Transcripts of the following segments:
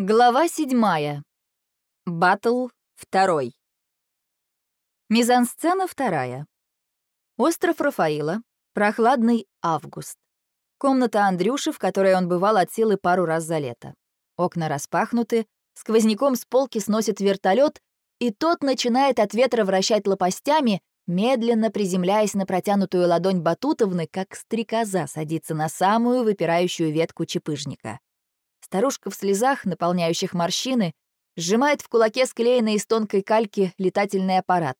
Глава седьмая. Баттл второй. Мизансцена вторая. Остров Рафаила. Прохладный август. Комната Андрюши, в которой он бывал от силы пару раз за лето. Окна распахнуты, сквозняком с полки сносит вертолет, и тот начинает от ветра вращать лопастями, медленно приземляясь на протянутую ладонь Батутовны, как стрекоза садится на самую выпирающую ветку чепыжника. Старушка в слезах, наполняющих морщины, сжимает в кулаке склеенный из тонкой кальки летательный аппарат.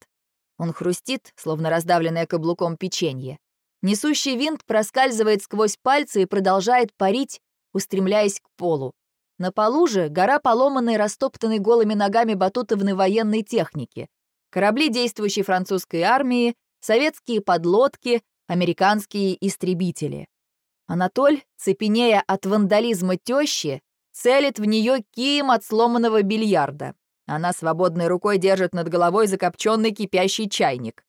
Он хрустит, словно раздавленное каблуком печенье. Несущий винт проскальзывает сквозь пальцы и продолжает парить, устремляясь к полу. На полу же гора поломанной, растоптанной голыми ногами батутовны военной техники. Корабли действующей французской армии, советские подлодки, американские истребители. Анатоль, цепенея от вандализма тещи, целит в нее кием от сломанного бильярда. Она свободной рукой держит над головой закопченный кипящий чайник.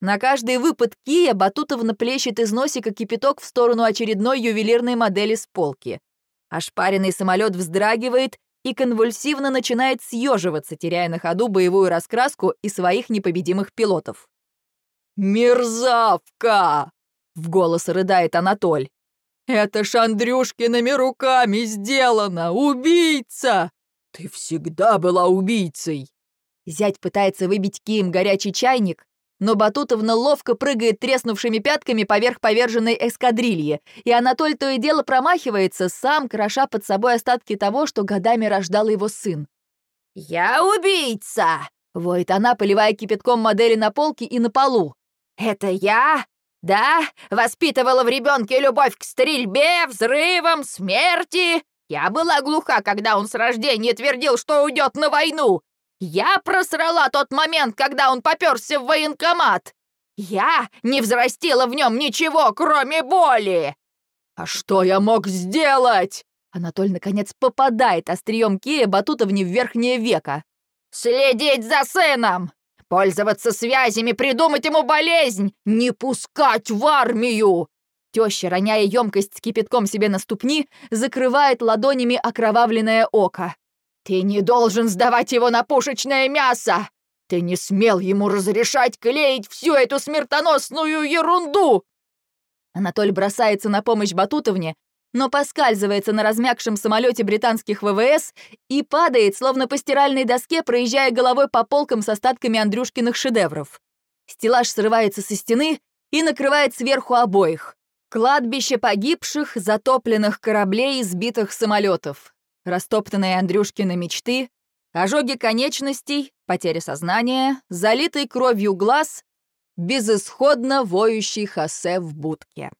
На каждый выпад кия Батутовна плещет из носика кипяток в сторону очередной ювелирной модели с полки. Ошпаренный самолет вздрагивает и конвульсивно начинает съеживаться, теряя на ходу боевую раскраску и своих непобедимых пилотов. «Мерзавка!» — в голос рыдает Анатоль. «Это ж Андрюшкиными руками сделано! Убийца! Ты всегда была убийцей!» Зять пытается выбить кием горячий чайник, но Батутовна ловко прыгает треснувшими пятками поверх поверженной эскадрильи, и Анатоль то и дело промахивается, сам кроша под собой остатки того, что годами рождал его сын. «Я убийца!» — воет она, поливая кипятком модели на полке и на полу. «Это я? Да? Воспитывала в ребенке любовь к стрельбе, взрывам, смерти? Я была глуха, когда он с рождения твердил, что уйдет на войну. Я просрала тот момент, когда он попёрся в военкомат. Я не взрастила в нем ничего, кроме боли. А что я мог сделать? Анатоль, наконец, попадает острием Кия Батутовне в верхнее веко. «Следить за сыном! Пользоваться связями, придумать ему болезнь! Не пускать в армию!» Теща, роняя емкость с кипятком себе на ступни, закрывает ладонями окровавленное око. «Ты не должен сдавать его на пушечное мясо! Ты не смел ему разрешать клеить всю эту смертоносную ерунду!» Анатоль бросается на помощь Батутовне, но поскальзывается на размягшем самолете британских ВВС и падает, словно по стиральной доске, проезжая головой по полкам с остатками Андрюшкиных шедевров. Стеллаж срывается со стены и накрывает сверху обоих. Кладбище погибших, затопленных кораблей и сбитых самолетов растоптанные Андрюшкины мечты, ожоги конечностей, потеря сознания, залитый кровью глаз, безысходно воющий Хосе в будке.